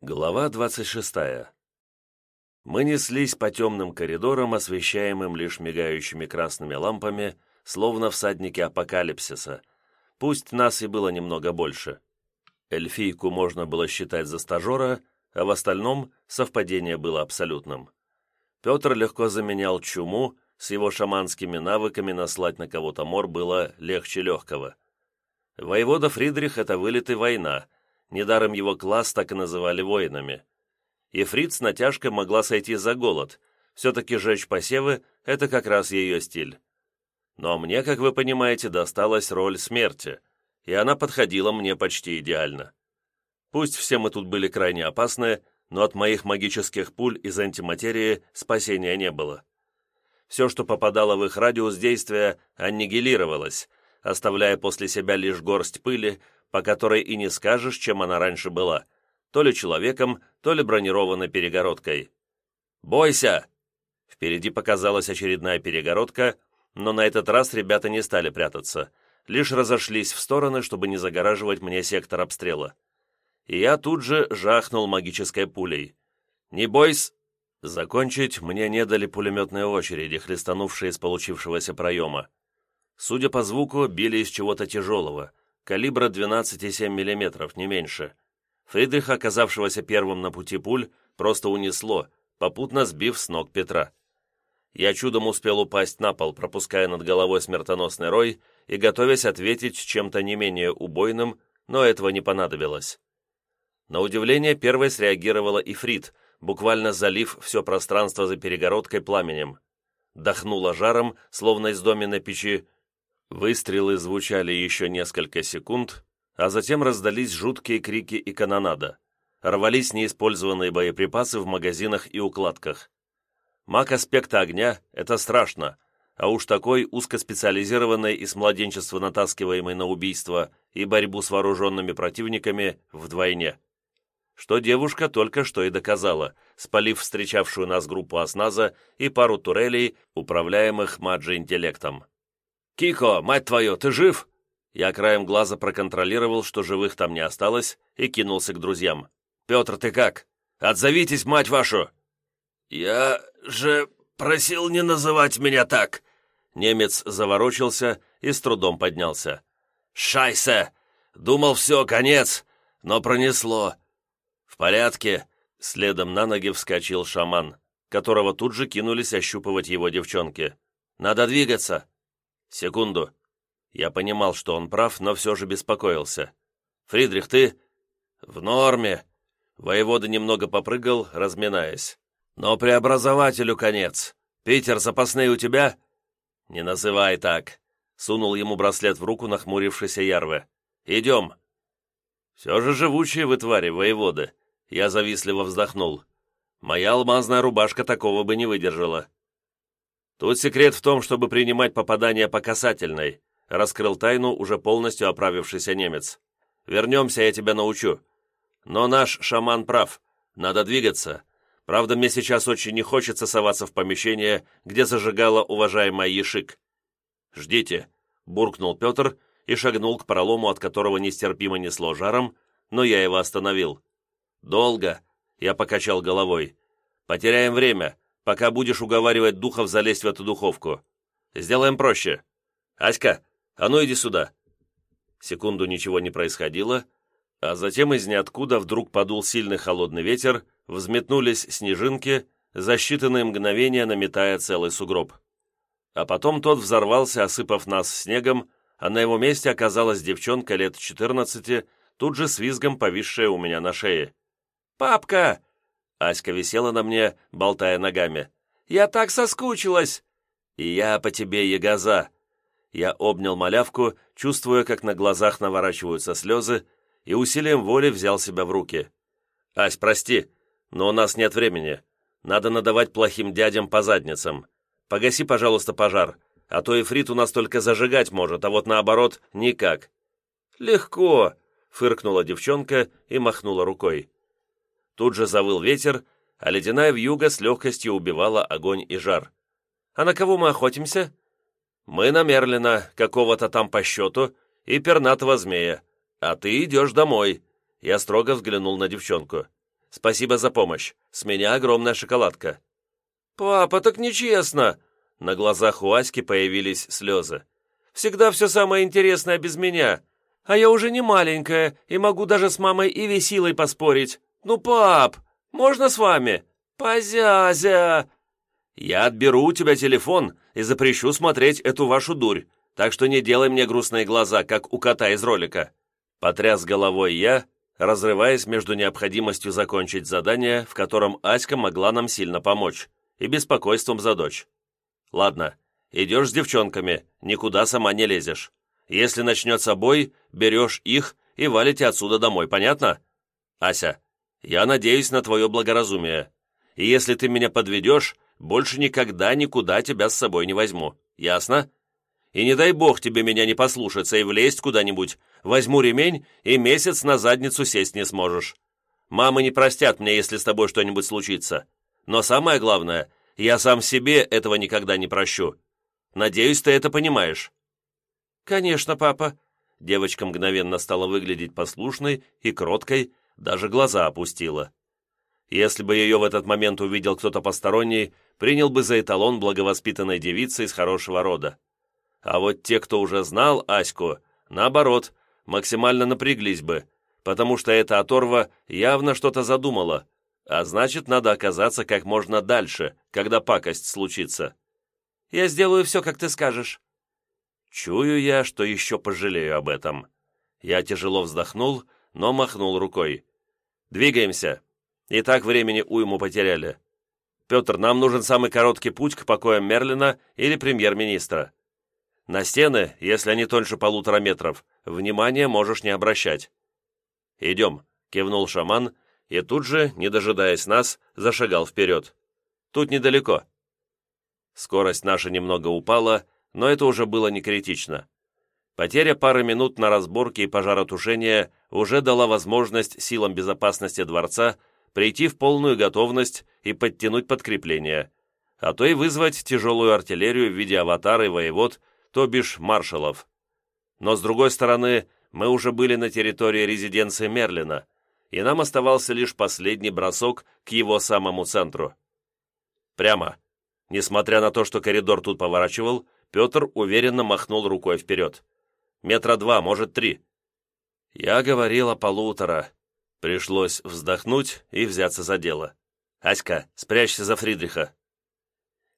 Глава 26. Мы неслись по темным коридорам, освещаемым лишь мигающими красными лампами, словно всадники апокалипсиса. Пусть нас и было немного больше. Эльфийку можно было считать за стажера, а в остальном совпадение было абсолютным. Петр легко заменял чуму, с его шаманскими навыками наслать на кого-то мор было легче легкого. Воевода Фридрих — это вылет война — Недаром его класс так и называли воинами. И Фриц с натяжкой могла сойти за голод. Все-таки жечь посевы – это как раз ее стиль. Но мне, как вы понимаете, досталась роль смерти, и она подходила мне почти идеально. Пусть все мы тут были крайне опасны, но от моих магических пуль из антиматерии спасения не было. Все, что попадало в их радиус действия, аннигилировалось, оставляя после себя лишь горсть пыли, по которой и не скажешь, чем она раньше была, то ли человеком, то ли бронированной перегородкой. «Бойся!» Впереди показалась очередная перегородка, но на этот раз ребята не стали прятаться, лишь разошлись в стороны, чтобы не загораживать мне сектор обстрела. И я тут же жахнул магической пулей. «Не бойся!» Закончить мне не дали пулеметные очереди, хлестанувшие из получившегося проема. Судя по звуку, били из чего-то тяжелого, калибра 12,7 мм, не меньше. Фридриха, оказавшегося первым на пути пуль, просто унесло, попутно сбив с ног Петра. Я чудом успел упасть на пол, пропуская над головой смертоносный рой и готовясь ответить чем-то не менее убойным, но этого не понадобилось. На удивление первой среагировала Ифрит, буквально залив все пространство за перегородкой пламенем. Дохнула жаром, словно из доменной печи, Выстрелы звучали еще несколько секунд, а затем раздались жуткие крики и канонада. Рвались неиспользованные боеприпасы в магазинах и укладках. Маг аспекта огня — это страшно, а уж такой узкоспециализированный и с младенчества натаскиваемый на убийство и борьбу с вооруженными противниками вдвойне. Что девушка только что и доказала, спалив встречавшую нас группу осназа и пару турелей, управляемых маджи-интеллектом. «Кико, мать твою, ты жив?» Я краем глаза проконтролировал, что живых там не осталось, и кинулся к друзьям. «Петр, ты как? Отзовитесь, мать вашу!» «Я же просил не называть меня так!» Немец заворочился и с трудом поднялся. «Шайсе! Думал, все, конец, но пронесло!» «В порядке!» Следом на ноги вскочил шаман, которого тут же кинулись ощупывать его девчонки. «Надо двигаться!» «Секунду». Я понимал, что он прав, но все же беспокоился. «Фридрих, ты...» «В норме». Воевода немного попрыгал, разминаясь. «Но преобразователю конец. Питер, запасные у тебя?» «Не называй так», — сунул ему браслет в руку нахмурившийся Ярве. «Идем». «Все же живучие вы твари, воеводы», — я завистливо вздохнул. «Моя алмазная рубашка такого бы не выдержала». Тут секрет в том, чтобы принимать попадание по касательной, раскрыл тайну уже полностью оправившийся немец. Вернемся, я тебя научу. Но наш шаман прав. Надо двигаться. Правда, мне сейчас очень не хочется соваться в помещение, где зажигала уважаемая Ешик. «Ждите», — буркнул Петр и шагнул к пролому, от которого нестерпимо несло жаром, но я его остановил. «Долго», — я покачал головой. «Потеряем время пока будешь уговаривать духов залезть в эту духовку. Сделаем проще. Аська, а ну иди сюда». Секунду ничего не происходило, а затем из ниоткуда вдруг подул сильный холодный ветер, взметнулись снежинки, за считанные мгновения наметая целый сугроб. А потом тот взорвался, осыпав нас снегом, а на его месте оказалась девчонка лет 14, тут же с визгом повисшая у меня на шее. «Папка! Аська висела на мне, болтая ногами. «Я так соскучилась!» «И я по тебе, ягоза!» Я обнял малявку, чувствуя, как на глазах наворачиваются слезы, и усилием воли взял себя в руки. «Ась, прости, но у нас нет времени. Надо надавать плохим дядям по задницам. Погаси, пожалуйста, пожар, а то Ифрит у нас только зажигать может, а вот наоборот, никак». «Легко!» — фыркнула девчонка и махнула рукой. Тут же завыл ветер, а ледяная вьюга с легкостью убивала огонь и жар. «А на кого мы охотимся?» «Мы на Мерлина, какого-то там по счету, и пернатого змея. А ты идешь домой». Я строго взглянул на девчонку. Спасибо за помощь. С меня огромная шоколадка». «Папа, так нечестно!» На глазах у Аськи появились слезы. «Всегда все самое интересное без меня. А я уже не маленькая и могу даже с мамой и весилой поспорить. Ну, пап, можно с вами? Позязя!» «Я отберу у тебя телефон и запрещу смотреть эту вашу дурь, так что не делай мне грустные глаза, как у кота из ролика». Потряс головой я, разрываясь между необходимостью закончить задание, в котором Аська могла нам сильно помочь, и беспокойством за дочь. «Ладно, идешь с девчонками, никуда сама не лезешь. Если начнется бой, берешь их и валите отсюда домой, понятно? Ася, я надеюсь на твое благоразумие. И если ты меня подведешь, больше никогда никуда тебя с собой не возьму. Ясно? И не дай бог тебе меня не послушаться и влезть куда-нибудь. Возьму ремень, и месяц на задницу сесть не сможешь. Мамы не простят мне, если с тобой что-нибудь случится. Но самое главное, я сам себе этого никогда не прощу. Надеюсь, ты это понимаешь». «Конечно, папа». Девочка мгновенно стала выглядеть послушной и кроткой, даже глаза опустила. Если бы ее в этот момент увидел кто-то посторонний, принял бы за эталон благовоспитанной девицы из хорошего рода. А вот те, кто уже знал Аську, наоборот, максимально напряглись бы, потому что эта оторва явно что-то задумала, а значит, надо оказаться как можно дальше, когда пакость случится. «Я сделаю все, как ты скажешь». Чую я, что еще пожалею об этом. Я тяжело вздохнул, но махнул рукой. «Двигаемся. И так времени уйму потеряли. Петр, нам нужен самый короткий путь к покоям Мерлина или премьер-министра. На стены, если они тоньше полутора метров, внимания можешь не обращать. «Идем», — кивнул шаман, и тут же, не дожидаясь нас, зашагал вперед. «Тут недалеко». Скорость наша немного упала, но это уже было не критично. Потеря пары минут на разборке и пожаротушение уже дала возможность силам безопасности дворца прийти в полную готовность и подтянуть подкрепление, а то и вызвать тяжелую артиллерию в виде аватара и воевод, то бишь маршалов. Но с другой стороны, мы уже были на территории резиденции Мерлина, и нам оставался лишь последний бросок к его самому центру. Прямо. Несмотря на то, что коридор тут поворачивал, Петр уверенно махнул рукой вперед. Метра два, может, три. Я говорил о полутора. Пришлось вздохнуть и взяться за дело. «Аська, спрячься за Фридриха!»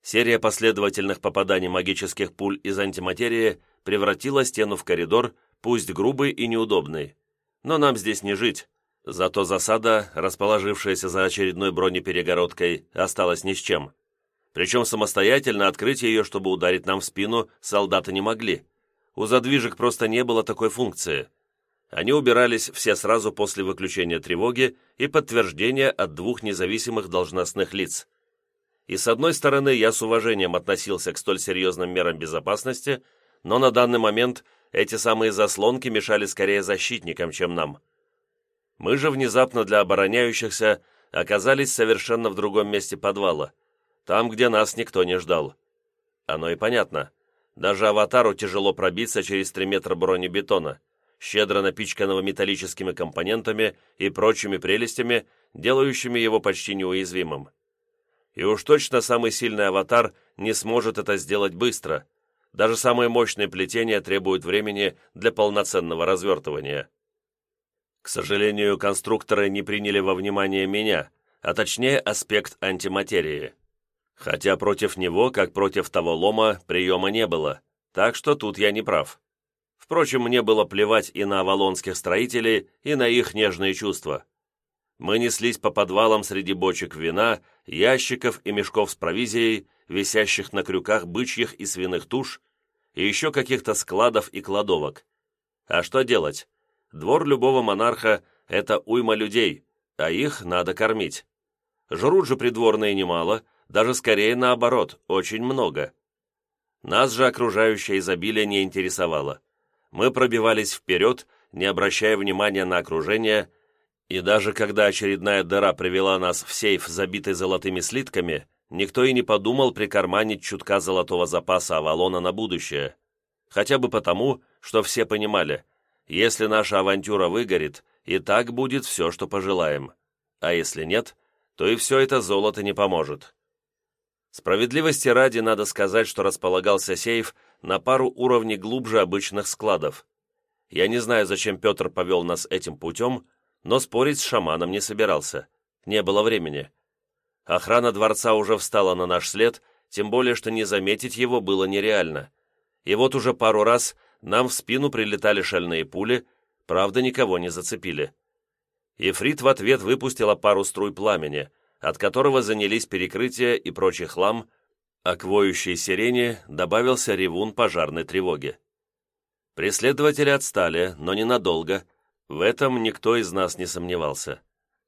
Серия последовательных попаданий магических пуль из антиматерии превратила стену в коридор, пусть грубый и неудобный. Но нам здесь не жить. Зато засада, расположившаяся за очередной бронеперегородкой, осталась ни с чем. Причем самостоятельно открыть ее, чтобы ударить нам в спину, солдаты не могли. У задвижек просто не было такой функции – они убирались все сразу после выключения тревоги и подтверждения от двух независимых должностных лиц. И с одной стороны, я с уважением относился к столь серьезным мерам безопасности, но на данный момент эти самые заслонки мешали скорее защитникам, чем нам. Мы же внезапно для обороняющихся оказались совершенно в другом месте подвала, там, где нас никто не ждал. Оно и понятно. Даже аватару тяжело пробиться через три метра бронебетона – щедро напичканного металлическими компонентами и прочими прелестями, делающими его почти неуязвимым. И уж точно самый сильный аватар не сможет это сделать быстро. Даже самые мощные плетения требуют времени для полноценного развертывания. К сожалению, конструкторы не приняли во внимание меня, а точнее аспект антиматерии. Хотя против него, как против того лома, приема не было, так что тут я не прав. Впрочем, мне было плевать и на авалонских строителей, и на их нежные чувства. Мы неслись по подвалам среди бочек вина, ящиков и мешков с провизией, висящих на крюках бычьих и свиных туш, и еще каких-то складов и кладовок. А что делать? Двор любого монарха – это уйма людей, а их надо кормить. Жрут же придворные немало, даже скорее наоборот, очень много. Нас же окружающее изобилие не интересовало мы пробивались вперед, не обращая внимания на окружение, и даже когда очередная дыра привела нас в сейф, забитый золотыми слитками, никто и не подумал прикарманить чутка золотого запаса Авалона на будущее. Хотя бы потому, что все понимали, если наша авантюра выгорит, и так будет все, что пожелаем. а если нет, то и все это золото не поможет. Справедливости ради надо сказать, что располагался сейф на пару уровней глубже обычных складов. Я не знаю, зачем Петр повел нас этим путем, но спорить с шаманом не собирался. Не было времени. Охрана дворца уже встала на наш след, тем более, что не заметить его было нереально. И вот уже пару раз нам в спину прилетали шальные пули, правда, никого не зацепили. Ефрит в ответ выпустила пару струй пламени, от которого занялись перекрытия и прочий хлам, а к воющей сирене добавился ревун пожарной тревоги. Преследователи отстали, но ненадолго. В этом никто из нас не сомневался.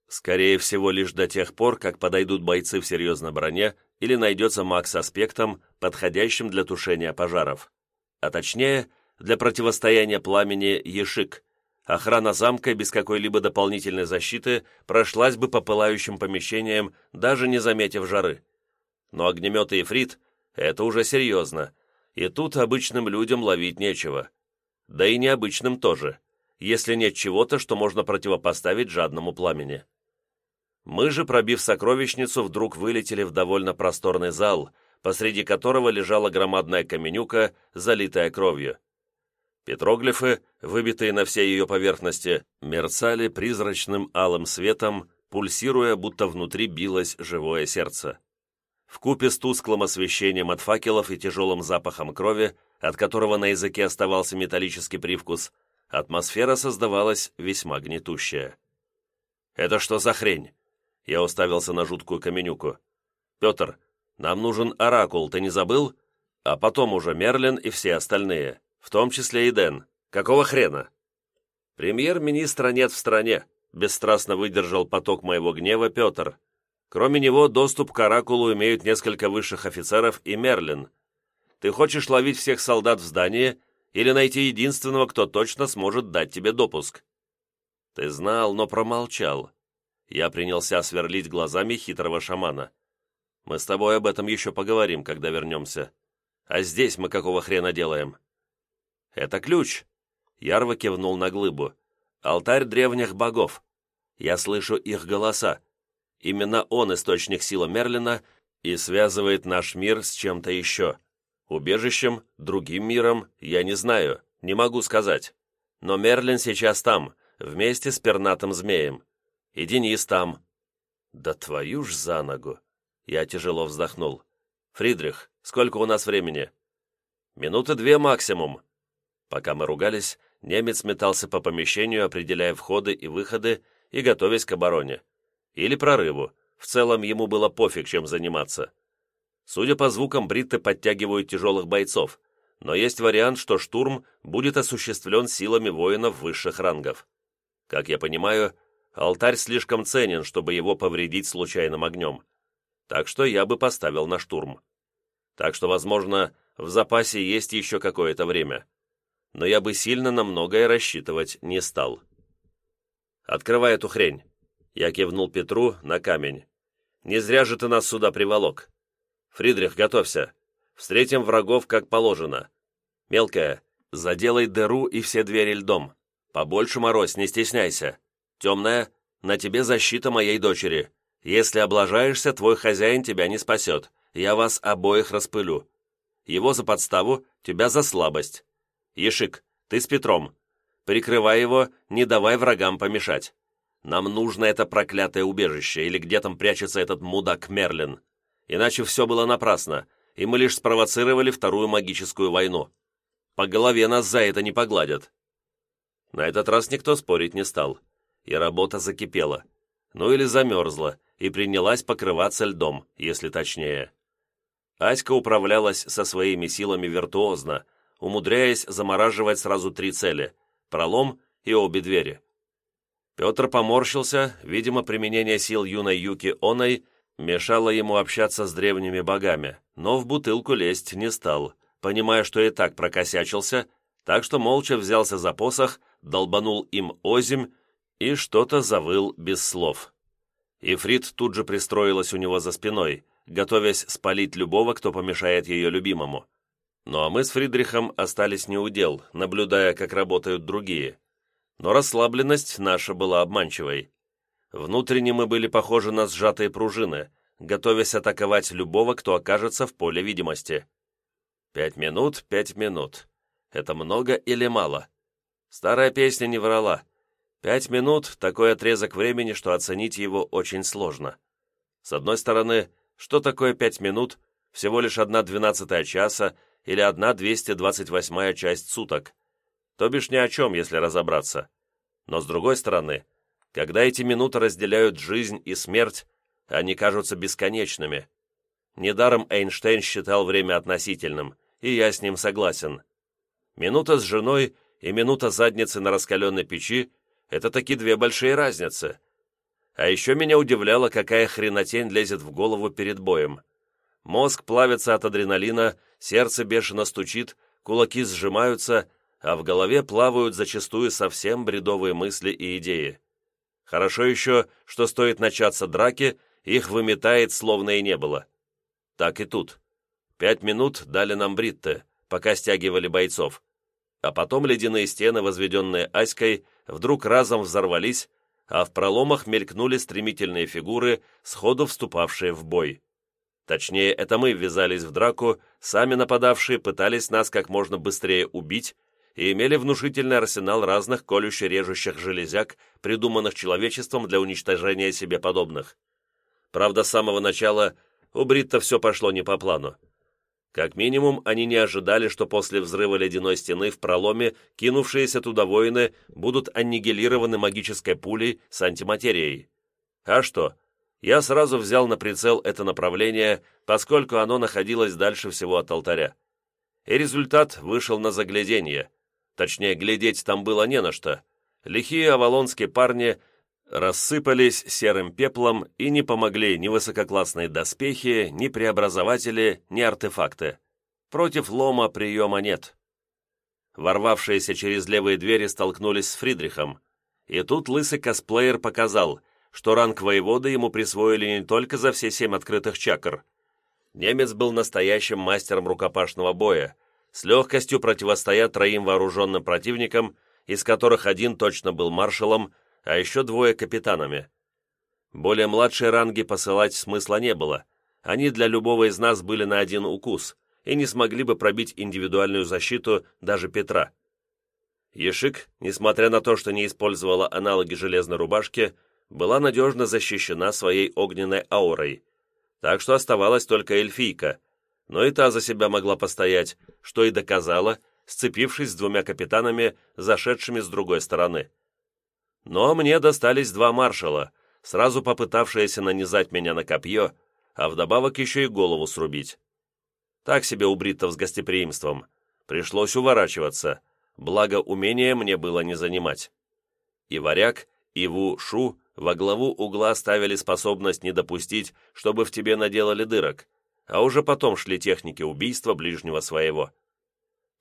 Скорее всего, лишь до тех пор, как подойдут бойцы в серьезной броне или найдется маг с аспектом, подходящим для тушения пожаров. А точнее, для противостояния пламени Ешик. Охрана замка без какой-либо дополнительной защиты прошлась бы по пылающим помещениям, даже не заметив жары. Но огнеметы и фрит — это уже серьезно, и тут обычным людям ловить нечего. Да и необычным тоже, если нет чего-то, что можно противопоставить жадному пламени. Мы же, пробив сокровищницу, вдруг вылетели в довольно просторный зал, посреди которого лежала громадная каменюка, залитая кровью. Петроглифы, выбитые на всей ее поверхности, мерцали призрачным алым светом, пульсируя, будто внутри билось живое сердце. В купе с тусклым освещением от факелов и тяжелым запахом крови, от которого на языке оставался металлический привкус, атмосфера создавалась весьма гнетущая. «Это что за хрень?» Я уставился на жуткую каменюку. «Петр, нам нужен оракул, ты не забыл? А потом уже Мерлин и все остальные, в том числе и Дэн. Какого хрена?» «Премьер-министра нет в стране», — бесстрастно выдержал поток моего гнева Петр. «Кроме него, доступ к оракулу имеют несколько высших офицеров и Мерлин. Ты хочешь ловить всех солдат в здании или найти единственного, кто точно сможет дать тебе допуск?» «Ты знал, но промолчал. Я принялся сверлить глазами хитрого шамана. «Мы с тобой об этом еще поговорим, когда вернемся. А здесь мы какого хрена делаем?» «Это ключ!» Ярво кивнул на глыбу. «Алтарь древних богов. Я слышу их голоса. Именно он источник силы Мерлина и связывает наш мир с чем-то еще. Убежищем, другим миром, я не знаю, не могу сказать. Но Мерлин сейчас там, вместе с пернатым змеем и Денис там». «Да твою ж за ногу!» Я тяжело вздохнул. «Фридрих, сколько у нас времени?» «Минуты две максимум». Пока мы ругались, немец метался по помещению, определяя входы и выходы и готовясь к обороне. Или прорыву. В целом ему было пофиг, чем заниматься. Судя по звукам, бритты подтягивают тяжелых бойцов, но есть вариант, что штурм будет осуществлен силами воинов высших рангов. Как я понимаю, Алтарь слишком ценен, чтобы его повредить случайным огнем. Так что я бы поставил на штурм. Так что, возможно, в запасе есть еще какое-то время. Но я бы сильно на многое рассчитывать не стал. «Открывай эту хрень!» Я кивнул Петру на камень. «Не зря же ты нас сюда приволок. Фридрих, готовься. Встретим врагов, как положено. Мелкая, заделай дыру и все двери льдом. Побольше морозь, не стесняйся. «Темная, на тебе защита моей дочери. Если облажаешься, твой хозяин тебя не спасет. Я вас обоих распылю. Его за подставу, тебя за слабость. Ешик, ты с Петром. Прикрывай его, не давай врагам помешать. Нам нужно это проклятое убежище, или где там прячется этот мудак Мерлин. Иначе все было напрасно, и мы лишь спровоцировали вторую магическую войну. По голове нас за это не погладят». На этот раз никто спорить не стал и работа закипела. Ну или замерзла, и принялась покрываться льдом, если точнее. Аська управлялась со своими силами виртуозно, умудряясь замораживать сразу три цели – пролом и обе двери. Петр поморщился, видимо, применение сил юной Юки Оной мешало ему общаться с древними богами, но в бутылку лезть не стал, понимая, что и так прокосячился, так что молча взялся за посох, долбанул им озимь и что-то завыл без слов. Ифрит тут же пристроилась у него за спиной, готовясь спалить любого, кто помешает ее любимому. Ну а мы с Фридрихом остались неудел, наблюдая, как работают другие. Но расслабленность наша была обманчивой. Внутренне мы были похожи на сжатые пружины, готовясь атаковать любого, кто окажется в поле видимости. Пять минут, пять минут. Это много или мало? Старая песня не врала. Пять минут — такой отрезок времени, что оценить его очень сложно. С одной стороны, что такое пять минут? Всего лишь одна двенадцатая часа или одна двести двадцать восьмая часть суток. То бишь ни о чем, если разобраться. Но с другой стороны, когда эти минуты разделяют жизнь и смерть, они кажутся бесконечными. Недаром Эйнштейн считал время относительным, и я с ним согласен. Минута с женой и минута задницы на раскаленной печи — это таки две большие разницы. А еще меня удивляло, какая хренотень лезет в голову перед боем. Мозг плавится от адреналина, сердце бешено стучит, кулаки сжимаются, а в голове плавают зачастую совсем бредовые мысли и идеи. Хорошо еще, что стоит начаться драки, их выметает, словно и не было. Так и тут. Пять минут дали нам Бритте, пока стягивали бойцов. А потом ледяные стены, возведенные Аськой, вдруг разом взорвались, а в проломах мелькнули стремительные фигуры, сходу вступавшие в бой. Точнее, это мы ввязались в драку, сами нападавшие пытались нас как можно быстрее убить и имели внушительный арсенал разных колюще-режущих железяк, придуманных человечеством для уничтожения себе подобных. Правда, с самого начала у Бритта все пошло не по плану. Как минимум, они не ожидали, что после взрыва ледяной стены в проломе кинувшиеся туда воины будут аннигилированы магической пулей с антиматерией. А что? Я сразу взял на прицел это направление, поскольку оно находилось дальше всего от алтаря. И результат вышел на загляденье. Точнее, глядеть там было не на что. Лихие авалонские парни рассыпались серым пеплом и не помогли ни высококлассные доспехи, ни преобразователи, ни артефакты. Против лома приема нет. Ворвавшиеся через левые двери столкнулись с Фридрихом. И тут лысый косплеер показал, что ранг воевода ему присвоили не только за все семь открытых чакр. Немец был настоящим мастером рукопашного боя, с легкостью противостоя троим вооруженным противникам, из которых один точно был маршалом, а еще двое капитанами. Более младшие ранги посылать смысла не было. Они для любого из нас были на один укус и не смогли бы пробить индивидуальную защиту даже Петра. Ешик, несмотря на то, что не использовала аналоги железной рубашки, была надежно защищена своей огненной аурой, так что оставалась только эльфийка, но и та за себя могла постоять, что и доказала, сцепившись с двумя капитанами, зашедшими с другой стороны. Но мне достались два маршала, сразу попытавшиеся нанизать меня на копье, а вдобавок еще и голову срубить. Так себе у бриттов с гостеприимством. Пришлось уворачиваться, благо умения мне было не занимать. И варяг, и Ву-Шу во главу угла ставили способность не допустить, чтобы в тебе наделали дырок, а уже потом шли техники убийства ближнего своего.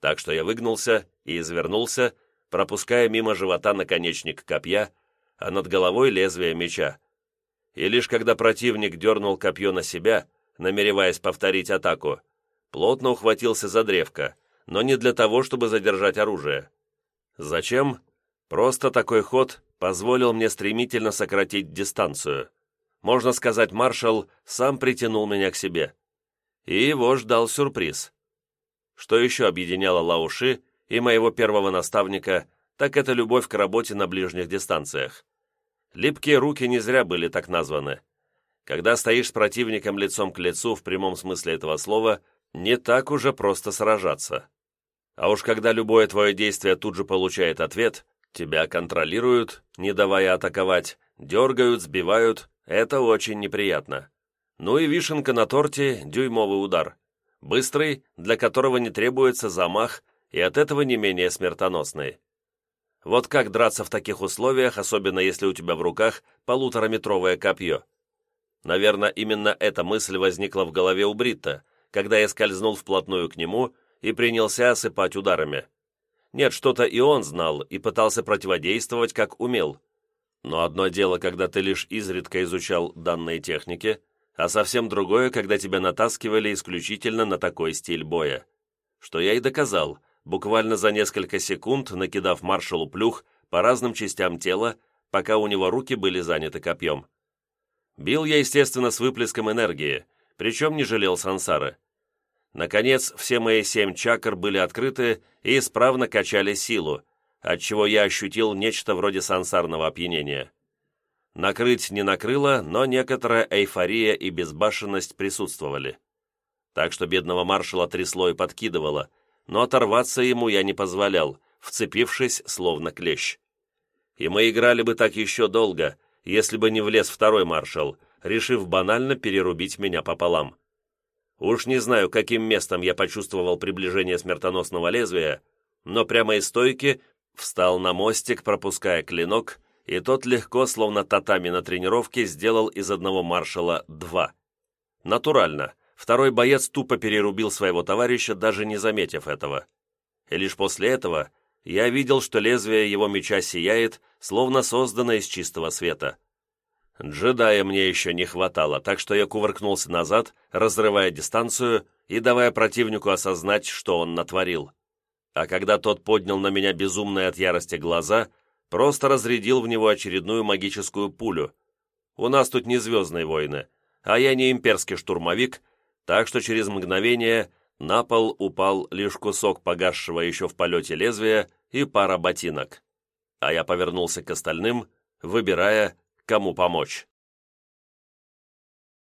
Так что я выгнулся и извернулся, пропуская мимо живота наконечник копья, а над головой лезвие меча. И лишь когда противник дернул копье на себя, намереваясь повторить атаку, плотно ухватился за древко, но не для того, чтобы задержать оружие. Зачем? Просто такой ход позволил мне стремительно сократить дистанцию. Можно сказать, маршал сам притянул меня к себе. И его ждал сюрприз. Что еще объединяло Лауши и моего первого наставника, так это любовь к работе на ближних дистанциях. Липкие руки не зря были так названы. Когда стоишь с противником лицом к лицу в прямом смысле этого слова, не так уже просто сражаться. А уж когда любое твое действие тут же получает ответ, тебя контролируют, не давая атаковать, дергают, сбивают, это очень неприятно. Ну и вишенка на торте – дюймовый удар. Быстрый, для которого не требуется замах и от этого не менее смертоносный. Вот как драться в таких условиях, особенно если у тебя в руках полутораметровое копье? Наверное, именно эта мысль возникла в голове у Бритта, когда я скользнул вплотную к нему и принялся осыпать ударами. Нет, что-то и он знал и пытался противодействовать, как умел. Но одно дело, когда ты лишь изредка изучал данные техники, а совсем другое, когда тебя натаскивали исключительно на такой стиль боя. Что я и доказал – буквально за несколько секунд накидав маршалу плюх по разным частям тела, пока у него руки были заняты копьем. Бил я, естественно, с выплеском энергии, причем не жалел сансары. Наконец, все мои семь чакр были открыты и исправно качали силу, отчего я ощутил нечто вроде сансарного опьянения. Накрыть не накрыло, но некоторая эйфория и безбашенность присутствовали. Так что бедного маршала трясло и подкидывало, но оторваться ему я не позволял, вцепившись, словно клещ. И мы играли бы так еще долго, если бы не влез второй маршал, решив банально перерубить меня пополам. Уж не знаю, каким местом я почувствовал приближение смертоносного лезвия, но прямо из стойки встал на мостик, пропуская клинок, и тот легко, словно татами на тренировке, сделал из одного маршала два. Натурально, второй боец тупо перерубил своего товарища, даже не заметив этого. И лишь после этого я видел, что лезвие его меча сияет, словно создано из чистого света. Джедая мне еще не хватало, так что я кувыркнулся назад, разрывая дистанцию и давая противнику осознать, что он натворил. А когда тот поднял на меня безумные от ярости глаза, просто разрядил в него очередную магическую пулю. У нас тут не звездные войны, а я не имперский штурмовик, так что через мгновение на пол упал лишь кусок погасшего еще в полете лезвия и пара ботинок. А я повернулся к остальным, выбирая, кому помочь.